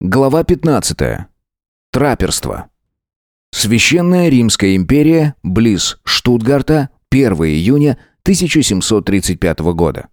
Глава 15. Траперство. Священная Римская империя, близ Штутгарта, 1 июня 1735 года.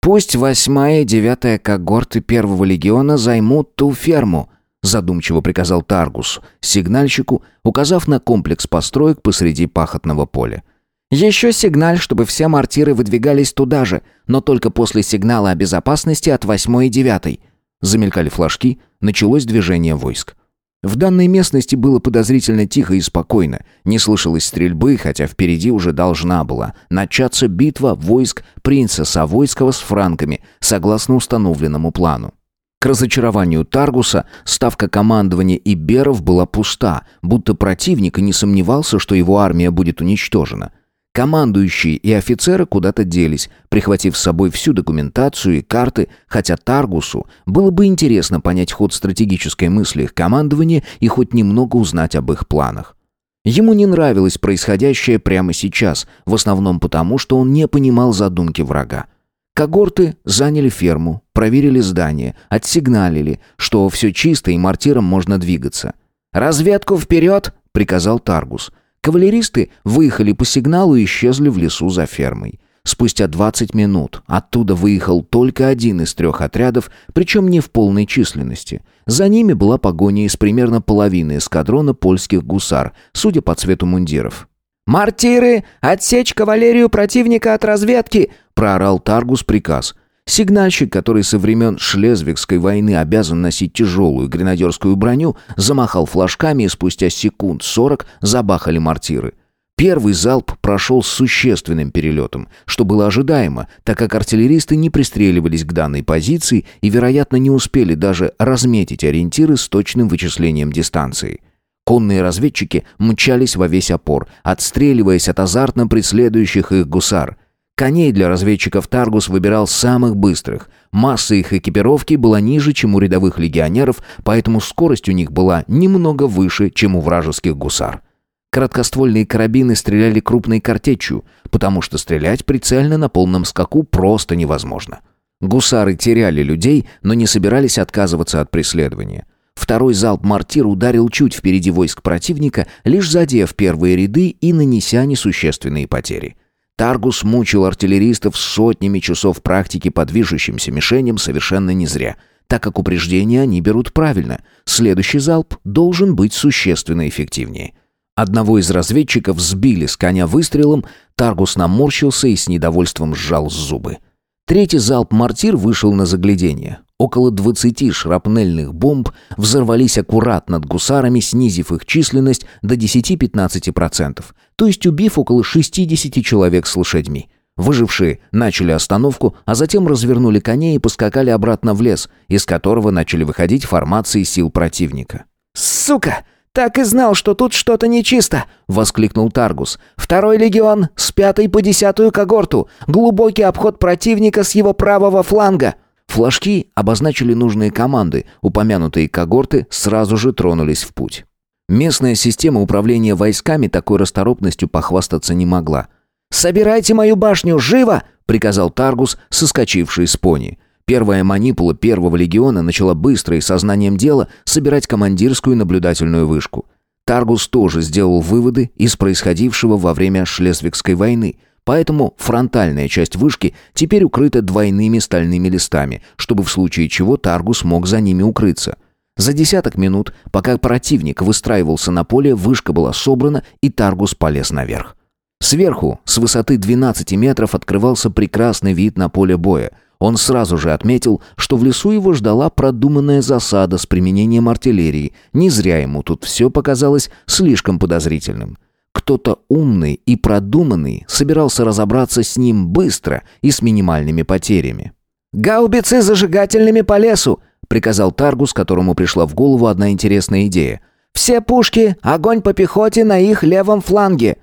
«Пусть восьмая и девятая когорты первого легиона займут ту ферму», задумчиво приказал Таргус, сигнальщику, указав на комплекс построек посреди пахотного поля. «Еще сигналь, чтобы все мортиры выдвигались туда же, но только после сигнала о безопасности от восьмой и девятой». Замелькали флажки, началось движение войск. В данной местности было подозрительно тихо и спокойно. Не слышалось стрельбы, хотя впереди уже должна была начаться битва войск принца Савойского с франками, согласно установленному плану. К разочарованию Таргуса ставка командования Иберов была пуста, будто противник и не сомневался, что его армия будет уничтожена. Командующие и офицеры куда-то делись, прихватив с собой всю документацию и карты, хотя Таргусу было бы интересно понять ход стратегической мысли их командования и хоть немного узнать об их планах. Ему не нравилось происходящее прямо сейчас, в основном потому, что он не понимал задумки врага. Когорты заняли ферму, проверили здание, отсигналили, что все чисто и мортиром можно двигаться. «Разведку вперед!» — приказал Таргус — Кавалеристы выехали по сигналу и исчезли в лесу за фермой. Спустя 20 минут оттуда выехал только один из трех отрядов, причем не в полной численности. За ними была погоня из примерно половины эскадрона польских гусар, судя по цвету мундиров. «Мартиры! Отсечь кавалерию противника от разведки!» – проорал Таргус приказ – Сигнальщик, который со времен Шлезвигской войны обязан носить тяжелую гренадерскую броню, замахал флажками и спустя секунд сорок забахали мортиры. Первый залп прошел с существенным перелетом, что было ожидаемо, так как артиллеристы не пристреливались к данной позиции и, вероятно, не успели даже разметить ориентиры с точным вычислением дистанции. Конные разведчики мчались во весь опор, отстреливаясь от азартно преследующих их гусар – Коней для разведчиков Таргус выбирал самых быстрых. Масса их экипировки была ниже, чем у рядовых легионеров, поэтому скорость у них была немного выше, чем у вражеских гусар. Короткоствольные карабины стреляли крупной картечью, потому что стрелять прицельно на полном скаку просто невозможно. Гусары теряли людей, но не собирались отказываться от преследования. Второй залп мортир ударил чуть впереди войск противника, лишь задев первые ряды и нанеся несущественные потери. Таргус мучил артиллеристов сотнями часов практики по движущимся мишеням совершенно не зря, так как упреждения они берут правильно. Следующий залп должен быть существенно эффективнее. Одного из разведчиков сбили с коня выстрелом, Таргус наморщился и с недовольством сжал зубы. Третий залп мортир вышел на заглядение. Около 20 шрапнельных бомб взорвались аккурат над гусарами, снизив их численность до 10-15%, то есть убив около 60 человек с лошадьми. Выжившие начали остановку, а затем развернули коней и поскакали обратно в лес, из которого начали выходить формации сил противника. «Сука! Так и знал, что тут что-то нечисто!» — воскликнул Таргус. «Второй легион с пятой по десятую когорту! Глубокий обход противника с его правого фланга!» Флажки обозначили нужные команды, упомянутые когорты сразу же тронулись в путь. Местная система управления войсками такой расторопностью похвастаться не могла. «Собирайте мою башню, живо!» — приказал Таргус, соскочивший с пони. Первая манипула первого легиона начала быстро и сознанием дела собирать командирскую наблюдательную вышку. Таргус тоже сделал выводы из происходившего во время Шлезвигской войны — Поэтому фронтальная часть вышки теперь укрыта двойными стальными листами, чтобы в случае чего Таргус мог за ними укрыться. За десяток минут, пока противник выстраивался на поле, вышка была собрана, и Таргус полез наверх. Сверху, с высоты 12 метров, открывался прекрасный вид на поле боя. Он сразу же отметил, что в лесу его ждала продуманная засада с применением артиллерии. Не зря ему тут все показалось слишком подозрительным. Кто-то умный и продуманный собирался разобраться с ним быстро и с минимальными потерями. «Гаубицы зажигательными по лесу!» — приказал Таргус, которому пришла в голову одна интересная идея. «Все пушки! Огонь по пехоте на их левом фланге!»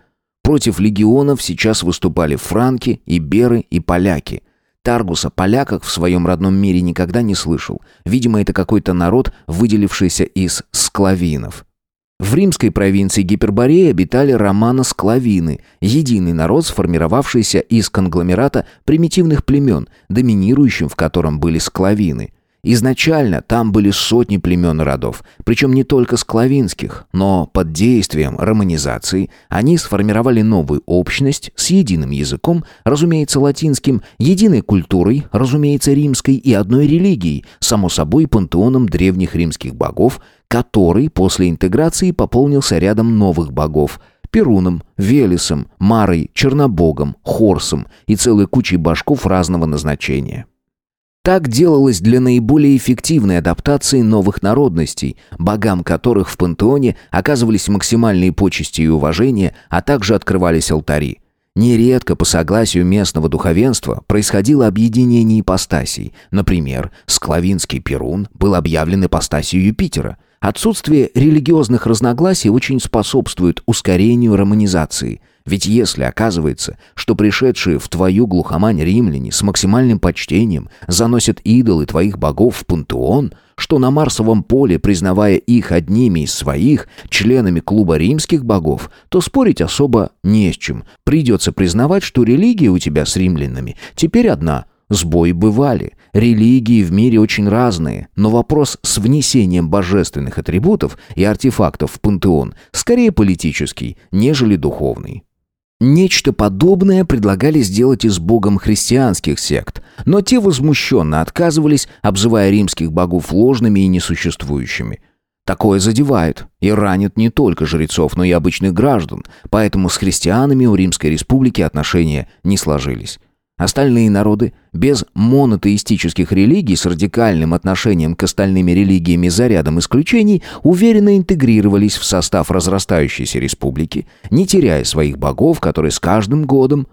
Против легионов сейчас выступали франки, иберы и поляки. Таргус о поляках в своем родном мире никогда не слышал. Видимо, это какой-то народ, выделившийся из склавинов. В римской провинции Гипербореи обитали романо-склавины, единый народ, сформировавшийся из конгломерата примитивных племен, доминирующим в котором были склавины. Изначально там были сотни племен и родов, причем не только склавинских, но под действием романизации они сформировали новую общность с единым языком, разумеется, латинским, единой культурой, разумеется, римской и одной религией, само собой пантеоном древних римских богов, который после интеграции пополнился рядом новых богов – Перуном, Велесом, Марой, Чернобогом, Хорсом и целой кучей башков разного назначения. Так делалось для наиболее эффективной адаптации новых народностей, богам которых в пантеоне оказывались максимальные почести и уважения, а также открывались алтари. Нередко по согласию местного духовенства происходило объединение ипостасей. Например, Склавинский Перун был объявлен ипостасью Юпитера. Отсутствие религиозных разногласий очень способствует ускорению романизации – ведь если оказывается, что пришедшие в твою глухомань римляне с максимальным почтением заносят идолы твоих богов в пантеон, что на Марсовом поле, признавая их одними из своих, членами клуба римских богов, то спорить особо не с чем. Придется признавать, что религия у тебя с римлянами теперь одна – Сбои бывали, религии в мире очень разные, но вопрос с внесением божественных атрибутов и артефактов в пантеон скорее политический, нежели духовный. Нечто подобное предлагали сделать и с богом христианских сект, но те возмущенно отказывались, обзывая римских богов ложными и несуществующими. Такое задевает и ранит не только жрецов, но и обычных граждан, поэтому с христианами у Римской Республики отношения не сложились. Остальные народы, без монотеистических религий с радикальным отношением к остальным религиями за рядом исключений, уверенно интегрировались в состав разрастающейся республики, не теряя своих богов, которые с каждым годом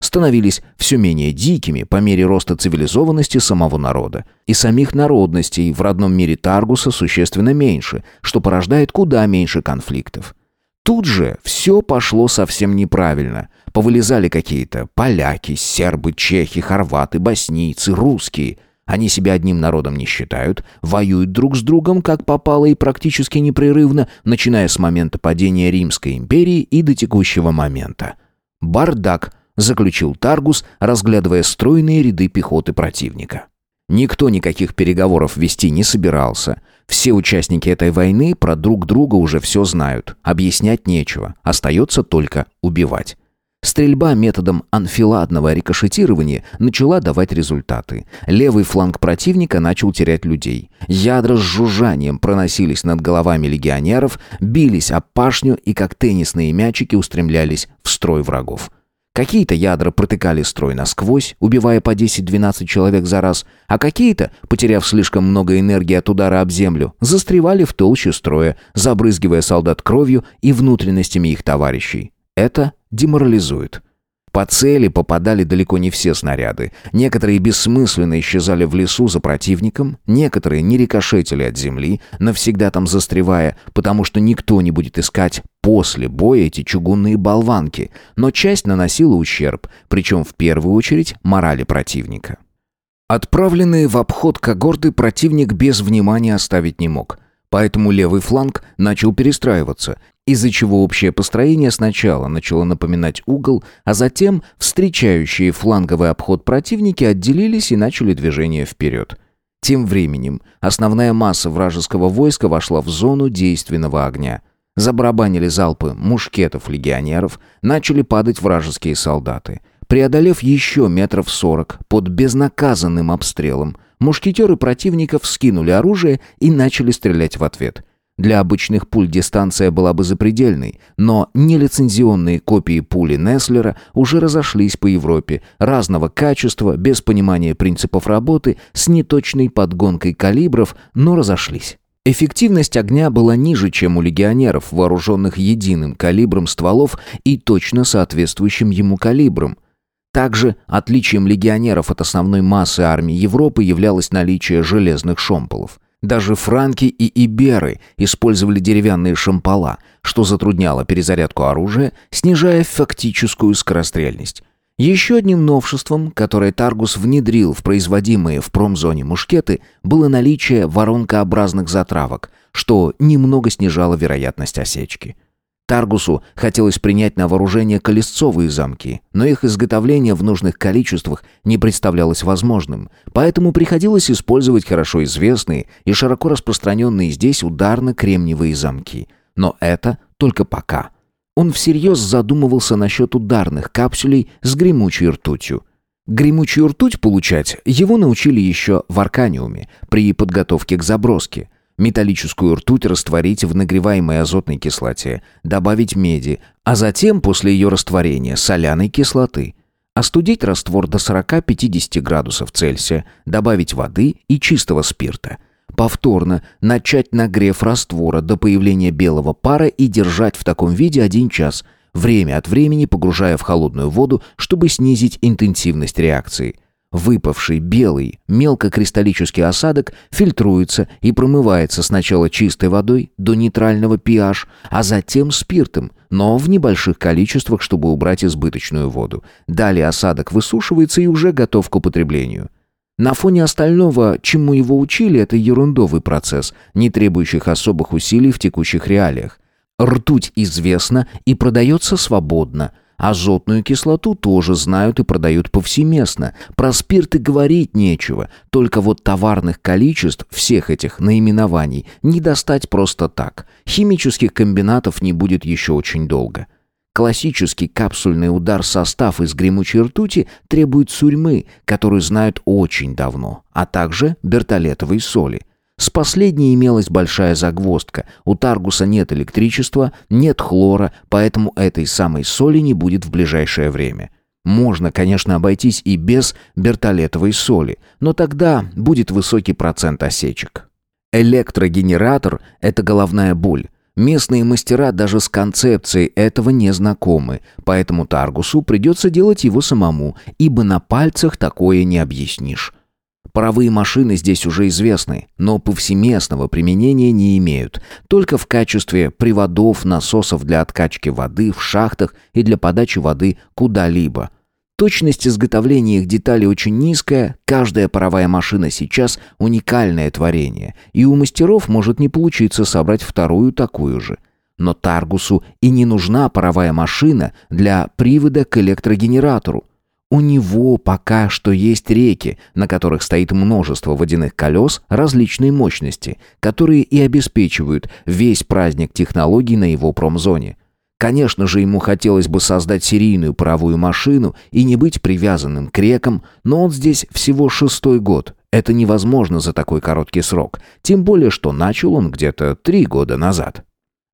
становились все менее дикими по мере роста цивилизованности самого народа. И самих народностей в родном мире Таргуса существенно меньше, что порождает куда меньше конфликтов. Тут же все пошло совсем неправильно. Повылезали какие-то поляки, сербы, чехи, хорваты, боснийцы, русские. Они себя одним народом не считают, воюют друг с другом, как попало и практически непрерывно, начиная с момента падения Римской империи и до текущего момента. «Бардак», — заключил Таргус, разглядывая стройные ряды пехоты противника. Никто никаких переговоров вести не собирался. Все участники этой войны про друг друга уже все знают. Объяснять нечего. Остается только убивать. Стрельба методом анфиладного рикошетирования начала давать результаты. Левый фланг противника начал терять людей. Ядра с жужжанием проносились над головами легионеров, бились об пашню и как теннисные мячики устремлялись в строй врагов. Какие-то ядра протыкали строй насквозь, убивая по 10-12 человек за раз, а какие-то, потеряв слишком много энергии от удара об землю, застревали в толще строя, забрызгивая солдат кровью и внутренностями их товарищей. Это деморализует. По цели попадали далеко не все снаряды. Некоторые бессмысленно исчезали в лесу за противником, некоторые не рикошетили от земли, навсегда там застревая, потому что никто не будет искать после боя эти чугунные болванки, но часть наносила ущерб, причем в первую очередь морали противника. Отправленные в обход когорты противник без внимания оставить не мог, поэтому левый фланг начал перестраиваться, из-за чего общее построение сначала начало напоминать угол, а затем встречающие фланговый обход противники отделились и начали движение вперед. Тем временем основная масса вражеского войска вошла в зону действенного огня. Забарабанили залпы мушкетов легионеров, начали падать вражеские солдаты. Преодолев еще метров сорок под безнаказанным обстрелом, мушкетеры противников скинули оружие и начали стрелять в ответ – для обычных пуль дистанция была бы запредельной, но нелицензионные копии пули Неслера уже разошлись по Европе, разного качества, без понимания принципов работы, с неточной подгонкой калибров, но разошлись. Эффективность огня была ниже, чем у легионеров, вооруженных единым калибром стволов и точно соответствующим ему калибром. Также отличием легионеров от основной массы армии Европы являлось наличие железных шомполов. Даже франки и иберы использовали деревянные шампала, что затрудняло перезарядку оружия, снижая фактическую скорострельность. Еще одним новшеством, которое Таргус внедрил в производимые в промзоне мушкеты, было наличие воронкообразных затравок, что немного снижало вероятность осечки. Таргусу хотелось принять на вооружение колесцовые замки, но их изготовление в нужных количествах не представлялось возможным, поэтому приходилось использовать хорошо известные и широко распространенные здесь ударно-кремниевые замки. Но это только пока. Он всерьез задумывался насчет ударных капсулей с гремучей ртутью. Гремучую ртуть получать его научили еще в Арканиуме при подготовке к заброске. Металлическую ртуть растворить в нагреваемой азотной кислоте, добавить меди, а затем после ее растворения соляной кислоты. Остудить раствор до 40-50 градусов Цельсия, добавить воды и чистого спирта. Повторно начать нагрев раствора до появления белого пара и держать в таком виде один час, время от времени погружая в холодную воду, чтобы снизить интенсивность реакции. Выпавший белый мелкокристаллический осадок фильтруется и промывается сначала чистой водой до нейтрального pH, а затем спиртом, но в небольших количествах, чтобы убрать избыточную воду. Далее осадок высушивается и уже готов к употреблению. На фоне остального, чему его учили, это ерундовый процесс, не требующих особых усилий в текущих реалиях. Ртуть известна и продается свободно – Азотную кислоту тоже знают и продают повсеместно. Про спирт и говорить нечего. Только вот товарных количеств всех этих наименований не достать просто так. Химических комбинатов не будет еще очень долго. Классический капсульный удар состав из гремучей ртути требует сурьмы, которую знают очень давно, а также бертолетовой соли – с последней имелась большая загвоздка. У Таргуса нет электричества, нет хлора, поэтому этой самой соли не будет в ближайшее время. Можно, конечно, обойтись и без бертолетовой соли, но тогда будет высокий процент осечек. Электрогенератор – это головная боль. Местные мастера даже с концепцией этого не знакомы, поэтому Таргусу придется делать его самому, ибо на пальцах такое не объяснишь. Паровые машины здесь уже известны, но повсеместного применения не имеют, только в качестве приводов, насосов для откачки воды в шахтах и для подачи воды куда-либо. Точность изготовления их деталей очень низкая, каждая паровая машина сейчас уникальное творение, и у мастеров может не получиться собрать вторую такую же. Но Таргусу и не нужна паровая машина для привода к электрогенератору. У него пока что есть реки, на которых стоит множество водяных колес различной мощности, которые и обеспечивают весь праздник технологий на его промзоне. Конечно же, ему хотелось бы создать серийную паровую машину и не быть привязанным к рекам, но он здесь всего шестой год. Это невозможно за такой короткий срок, тем более, что начал он где-то три года назад.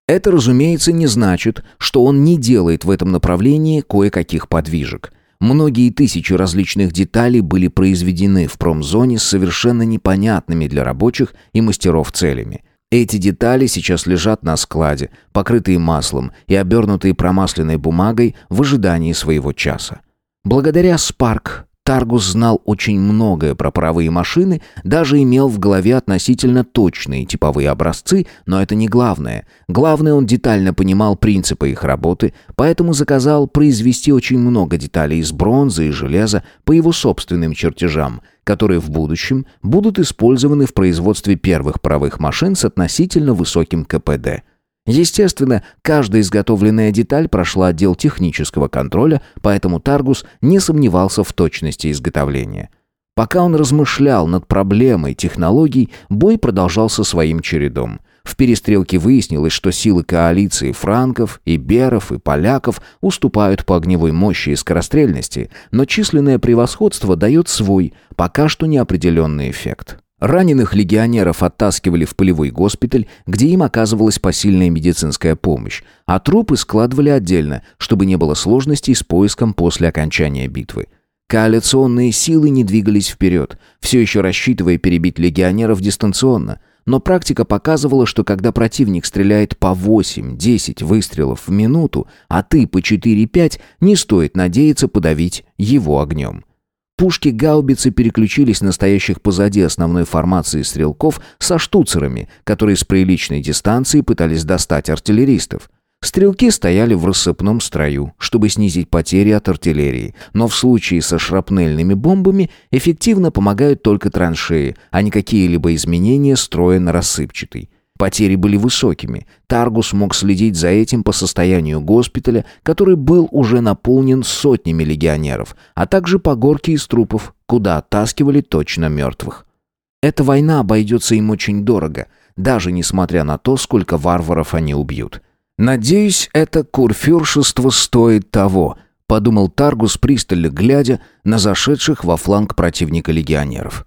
Это, разумеется, не значит, что он не делает в этом направлении кое-каких подвижек – Многие тысячи различных деталей были произведены в промзоне с совершенно непонятными для рабочих и мастеров целями. Эти детали сейчас лежат на складе, покрытые маслом и обернутые промасленной бумагой в ожидании своего часа. Благодаря Spark Таргус знал очень многое про паровые машины, даже имел в голове относительно точные типовые образцы, но это не главное. Главное, он детально понимал принципы их работы, поэтому заказал произвести очень много деталей из бронзы и железа по его собственным чертежам, которые в будущем будут использованы в производстве первых паровых машин с относительно высоким КПД – Естественно, каждая изготовленная деталь прошла отдел технического контроля, поэтому Таргус не сомневался в точности изготовления. Пока он размышлял над проблемой технологий, бой продолжался своим чередом. В перестрелке выяснилось, что силы коалиции франков, иберов и поляков уступают по огневой мощи и скорострельности, но численное превосходство дает свой, пока что неопределенный эффект. Раненых легионеров оттаскивали в полевой госпиталь, где им оказывалась посильная медицинская помощь, а трупы складывали отдельно, чтобы не было сложностей с поиском после окончания битвы. Коалиционные силы не двигались вперед, все еще рассчитывая перебить легионеров дистанционно, но практика показывала, что когда противник стреляет по 8-10 выстрелов в минуту, а ты по 4-5, не стоит надеяться подавить его огнем. Пушки гаубицы переключились на стоящих позади основной формации стрелков со штуцерами, которые с приличной дистанции пытались достать артиллеристов. Стрелки стояли в рассыпном строю, чтобы снизить потери от артиллерии, но в случае со шрапнельными бомбами эффективно помогают только траншеи, а не какие-либо изменения строя на рассыпчатый. Потери были высокими. Таргус мог следить за этим по состоянию госпиталя, который был уже наполнен сотнями легионеров, а также по горке из трупов, куда оттаскивали точно мертвых. Эта война обойдется им очень дорого, даже несмотря на то, сколько варваров они убьют. «Надеюсь, это курфюршество стоит того», — подумал Таргус, пристально глядя на зашедших во фланг противника легионеров.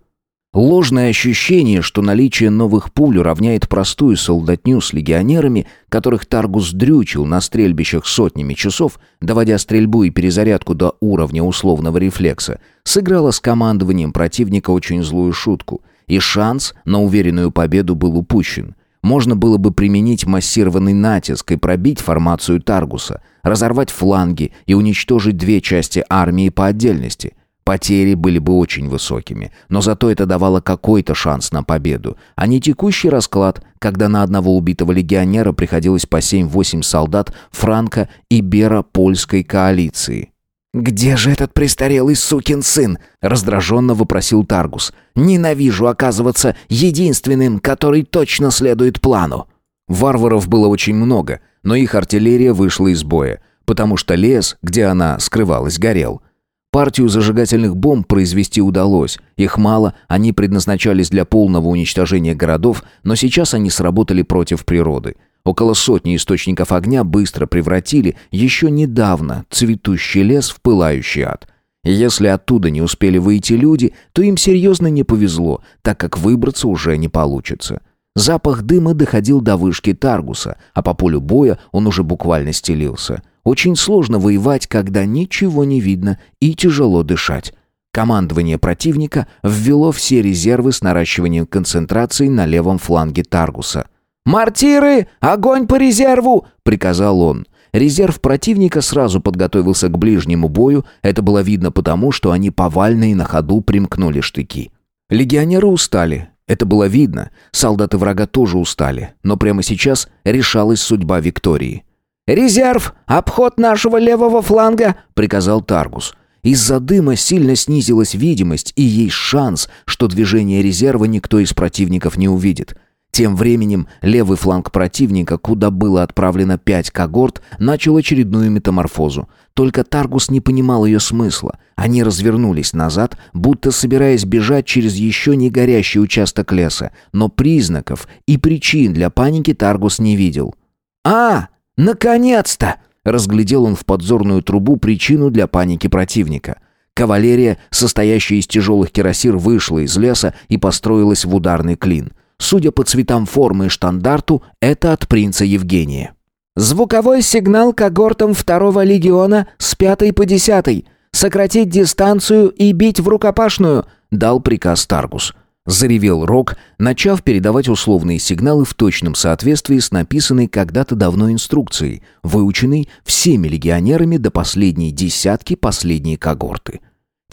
Ложное ощущение, что наличие новых пуль равняет простую солдатню с легионерами, которых Таргус дрючил на стрельбищах сотнями часов, доводя стрельбу и перезарядку до уровня условного рефлекса, сыграло с командованием противника очень злую шутку, и шанс на уверенную победу был упущен. Можно было бы применить массированный натиск и пробить формацию Таргуса, разорвать фланги и уничтожить две части армии по отдельности – Потери были бы очень высокими, но зато это давало какой-то шанс на победу, а не текущий расклад, когда на одного убитого легионера приходилось по 7-8 солдат франко и бера-польской коалиции. «Где же этот престарелый сукин сын?» — раздраженно вопросил Таргус. «Ненавижу оказываться единственным, который точно следует плану». Варваров было очень много, но их артиллерия вышла из боя, потому что лес, где она скрывалась, горел — Партию зажигательных бомб произвести удалось. Их мало, они предназначались для полного уничтожения городов, но сейчас они сработали против природы. Около сотни источников огня быстро превратили еще недавно цветущий лес в пылающий ад. Если оттуда не успели выйти люди, то им серьезно не повезло, так как выбраться уже не получится. Запах дыма доходил до вышки Таргуса, а по полю боя он уже буквально стелился – очень сложно воевать, когда ничего не видно и тяжело дышать. Командование противника ввело все резервы с наращиванием концентрации на левом фланге Таргуса. «Мортиры! Огонь по резерву!» — приказал он. Резерв противника сразу подготовился к ближнему бою, это было видно потому, что они повально и на ходу примкнули штыки. Легионеры устали, это было видно, солдаты врага тоже устали, но прямо сейчас решалась судьба Виктории. «Резерв! Обход нашего левого фланга!» — приказал Таргус. Из-за дыма сильно снизилась видимость, и есть шанс, что движение резерва никто из противников не увидит. Тем временем левый фланг противника, куда было отправлено пять когорт, начал очередную метаморфозу. Только Таргус не понимал ее смысла. Они развернулись назад, будто собираясь бежать через еще не горящий участок леса, но признаков и причин для паники Таргус не видел. «А!» «Наконец-то!» — разглядел он в подзорную трубу причину для паники противника. Кавалерия, состоящая из тяжелых кирасир, вышла из леса и построилась в ударный клин. Судя по цветам формы и штандарту, это от принца Евгения. «Звуковой сигнал когортам второго легиона с пятой по десятой. Сократить дистанцию и бить в рукопашную», — дал приказ Таргус. Заревел Рок, начав передавать условные сигналы в точном соответствии с написанной когда-то давно инструкцией, выученной всеми легионерами до последней десятки последней когорты.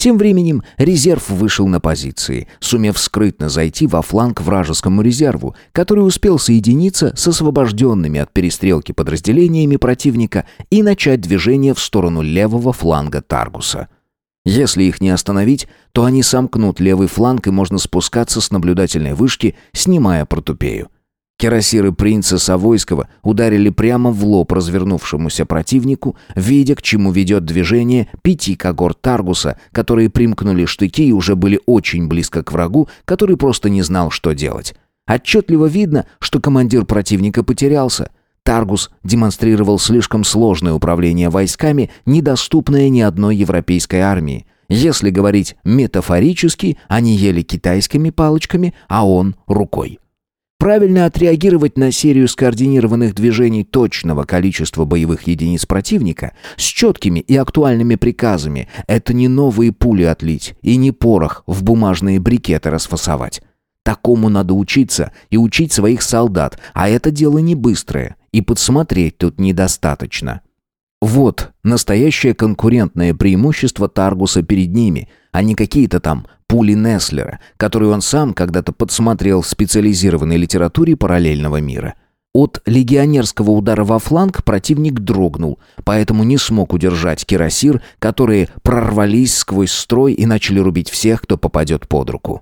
Тем временем резерв вышел на позиции, сумев скрытно зайти во фланг вражескому резерву, который успел соединиться с освобожденными от перестрелки подразделениями противника и начать движение в сторону левого фланга Таргуса. Если их не остановить, то они сомкнут левый фланг и можно спускаться с наблюдательной вышки, снимая протупею. Кирасиры принца Савойского ударили прямо в лоб развернувшемуся противнику, видя, к чему ведет движение пяти когорт Таргуса, которые примкнули штыки и уже были очень близко к врагу, который просто не знал, что делать. Отчетливо видно, что командир противника потерялся – Таргус демонстрировал слишком сложное управление войсками, недоступное ни одной европейской армии. Если говорить метафорически, они ели китайскими палочками, а он – рукой. Правильно отреагировать на серию скоординированных движений точного количества боевых единиц противника с четкими и актуальными приказами – это не новые пули отлить и не порох в бумажные брикеты расфасовать. Такому надо учиться и учить своих солдат, а это дело не быстрое и подсмотреть тут недостаточно. Вот настоящее конкурентное преимущество Таргуса перед ними, а не какие-то там пули Неслера, которые он сам когда-то подсмотрел в специализированной литературе параллельного мира. От легионерского удара во фланг противник дрогнул, поэтому не смог удержать кирасир, которые прорвались сквозь строй и начали рубить всех, кто попадет под руку.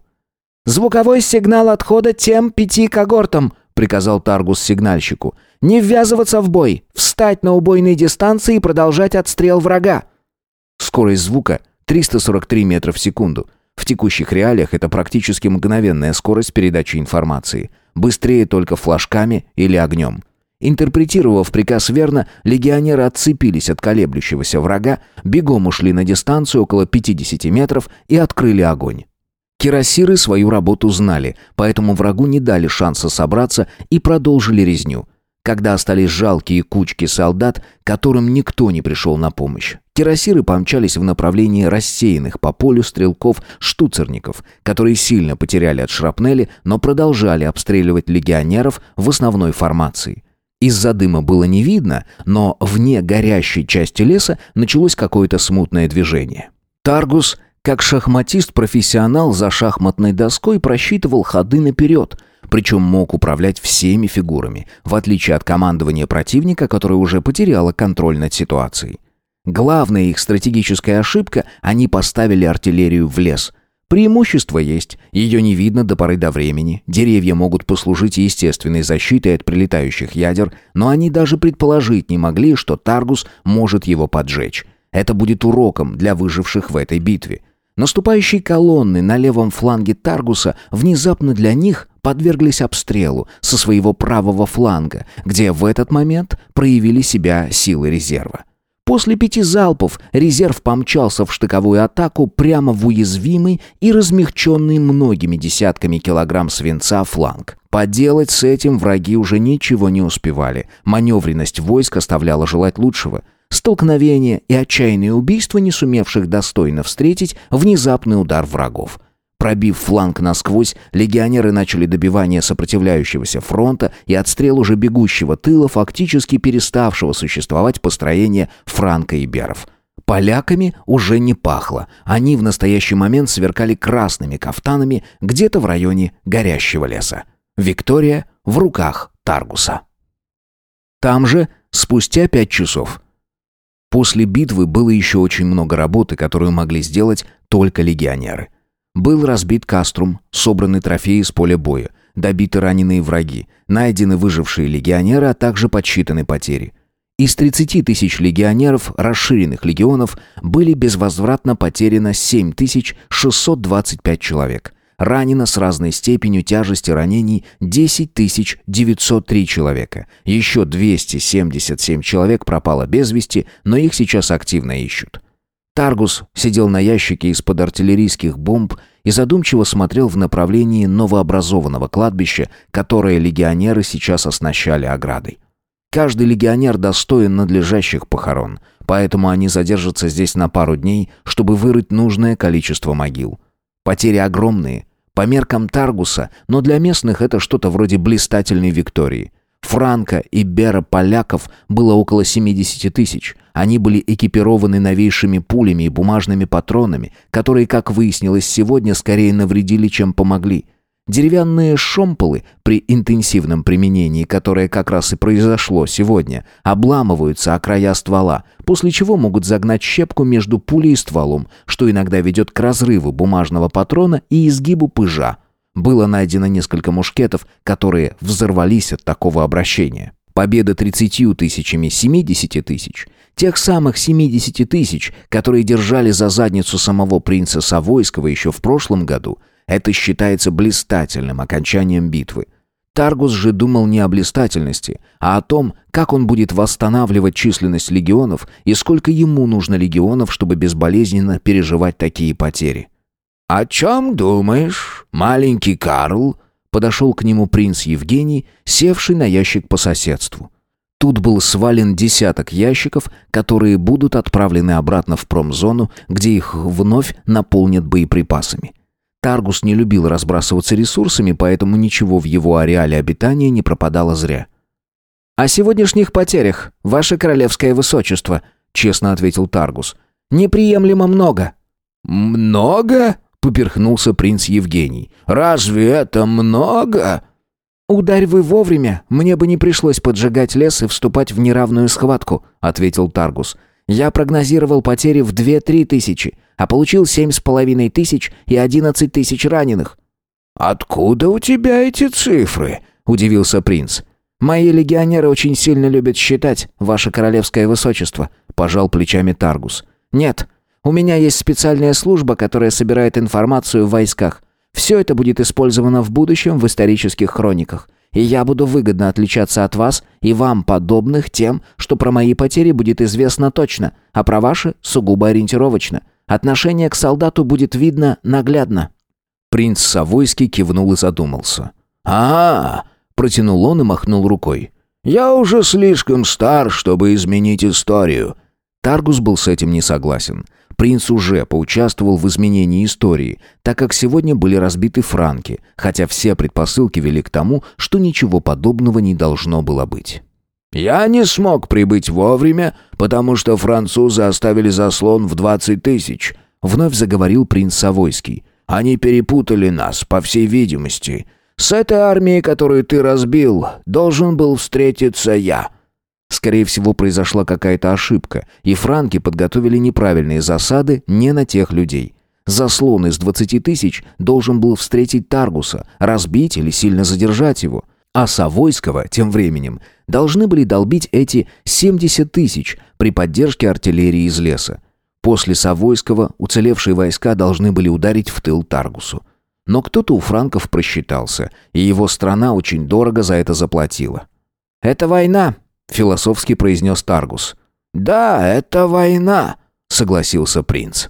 «Звуковой сигнал отхода тем пяти когортам», приказал Таргус сигнальщику. «Не ввязываться в бой! Встать на убойной дистанции и продолжать отстрел врага!» Скорость звука 343 метра в секунду. В текущих реалиях это практически мгновенная скорость передачи информации. Быстрее только флажками или огнем. Интерпретировав приказ верно, легионеры отцепились от колеблющегося врага, бегом ушли на дистанцию около 50 метров и открыли огонь. Кирасиры свою работу знали, поэтому врагу не дали шанса собраться и продолжили резню. Когда остались жалкие кучки солдат, которым никто не пришел на помощь, кирасиры помчались в направлении рассеянных по полю стрелков-штуцерников, которые сильно потеряли от шрапнели, но продолжали обстреливать легионеров в основной формации. Из-за дыма было не видно, но вне горящей части леса началось какое-то смутное движение. Таргус, как шахматист-профессионал за шахматной доской, просчитывал ходы наперед, причем мог управлять всеми фигурами, в отличие от командования противника, которое уже потеряло контроль над ситуацией. Главная их стратегическая ошибка – они поставили артиллерию в лес – Преимущество есть, ее не видно до поры до времени, деревья могут послужить естественной защитой от прилетающих ядер, но они даже предположить не могли, что Таргус может его поджечь. Это будет уроком для выживших в этой битве. Наступающие колонны на левом фланге Таргуса внезапно для них подверглись обстрелу со своего правого фланга, где в этот момент проявили себя силы резерва. После пяти залпов резерв помчался в штыковую атаку прямо в уязвимый и размягченный многими десятками килограмм свинца фланг. Поделать с этим враги уже ничего не успевали. Маневренность войск оставляла желать лучшего. Столкновение и отчаянные убийства, не сумевших достойно встретить внезапный удар врагов – Пробив фланг насквозь, легионеры начали добивание сопротивляющегося фронта и отстрел уже бегущего тыла, фактически переставшего существовать построения и Беров. Поляками уже не пахло. Они в настоящий момент сверкали красными кафтанами где-то в районе горящего леса. Виктория в руках Таргуса. Там же, спустя пять часов. После битвы было еще очень много работы, которую могли сделать только легионеры – был разбит каструм, собраны трофеи с поля боя, добиты раненые враги, найдены выжившие легионеры, а также подсчитаны потери. Из 30 тысяч легионеров расширенных легионов были безвозвратно потеряно 7625 человек. Ранено с разной степенью тяжести ранений 10 903 человека. Еще 277 человек пропало без вести, но их сейчас активно ищут. Таргус сидел на ящике из-под артиллерийских бомб и задумчиво смотрел в направлении новообразованного кладбища, которое легионеры сейчас оснащали оградой. Каждый легионер достоин надлежащих похорон, поэтому они задержатся здесь на пару дней, чтобы вырыть нужное количество могил. Потери огромные, по меркам Таргуса, но для местных это что-то вроде блистательной Виктории – Франка и Бера поляков было около 70 тысяч. Они были экипированы новейшими пулями и бумажными патронами, которые, как выяснилось сегодня, скорее навредили, чем помогли. Деревянные шомполы при интенсивном применении, которое как раз и произошло сегодня, обламываются о края ствола, после чего могут загнать щепку между пулей и стволом, что иногда ведет к разрыву бумажного патрона и изгибу пыжа. Было найдено несколько мушкетов, которые взорвались от такого обращения. Победа 30 тысячами 70 тысяч. Тех самых 70 тысяч, которые держали за задницу самого принца Савойского еще в прошлом году, это считается блистательным окончанием битвы. Таргус же думал не о блистательности, а о том, как он будет восстанавливать численность легионов и сколько ему нужно легионов, чтобы безболезненно переживать такие потери. «О чем думаешь, маленький Карл?» Подошел к нему принц Евгений, севший на ящик по соседству. Тут был свален десяток ящиков, которые будут отправлены обратно в промзону, где их вновь наполнят боеприпасами. Таргус не любил разбрасываться ресурсами, поэтому ничего в его ареале обитания не пропадало зря. «О сегодняшних потерях, ваше королевское высочество», — честно ответил Таргус. «Неприемлемо много». «Много?» Поперхнулся принц Евгений. «Разве это много?» «Ударь вы вовремя, мне бы не пришлось поджигать лес и вступать в неравную схватку», — ответил Таргус. «Я прогнозировал потери в две-три тысячи, а получил семь с половиной тысяч и одиннадцать тысяч раненых». «Откуда у тебя эти цифры?» — удивился принц. «Мои легионеры очень сильно любят считать, ваше королевское высочество», – пожал плечами Таргус. «Нет, у меня есть специальная служба, которая собирает информацию в войсках. Все это будет использовано в будущем в исторических хрониках. И я буду выгодно отличаться от вас и вам подобных тем, что про мои потери будет известно точно, а про ваши сугубо ориентировочно. Отношение к солдату будет видно наглядно». Принц Савойский кивнул и задумался. а, -а, -а протянул он и махнул рукой. «Я уже слишком стар, чтобы изменить историю». Таргус был с этим не согласен. Принц уже поучаствовал в изменении истории, так как сегодня были разбиты франки, хотя все предпосылки вели к тому, что ничего подобного не должно было быть. «Я не смог прибыть вовремя, потому что французы оставили заслон в двадцать тысяч», — вновь заговорил принц Савойский. «Они перепутали нас, по всей видимости. С этой армией, которую ты разбил, должен был встретиться я». Скорее всего, произошла какая-то ошибка, и франки подготовили неправильные засады не на тех людей. Заслон из 20 тысяч должен был встретить Таргуса, разбить или сильно задержать его. А Савойского, тем временем, должны были долбить эти 70 тысяч при поддержке артиллерии из леса. После Савойского уцелевшие войска должны были ударить в тыл Таргусу. Но кто-то у франков просчитался, и его страна очень дорого за это заплатила. «Это война», философски произнес Таргус. «Да, это война», — согласился принц.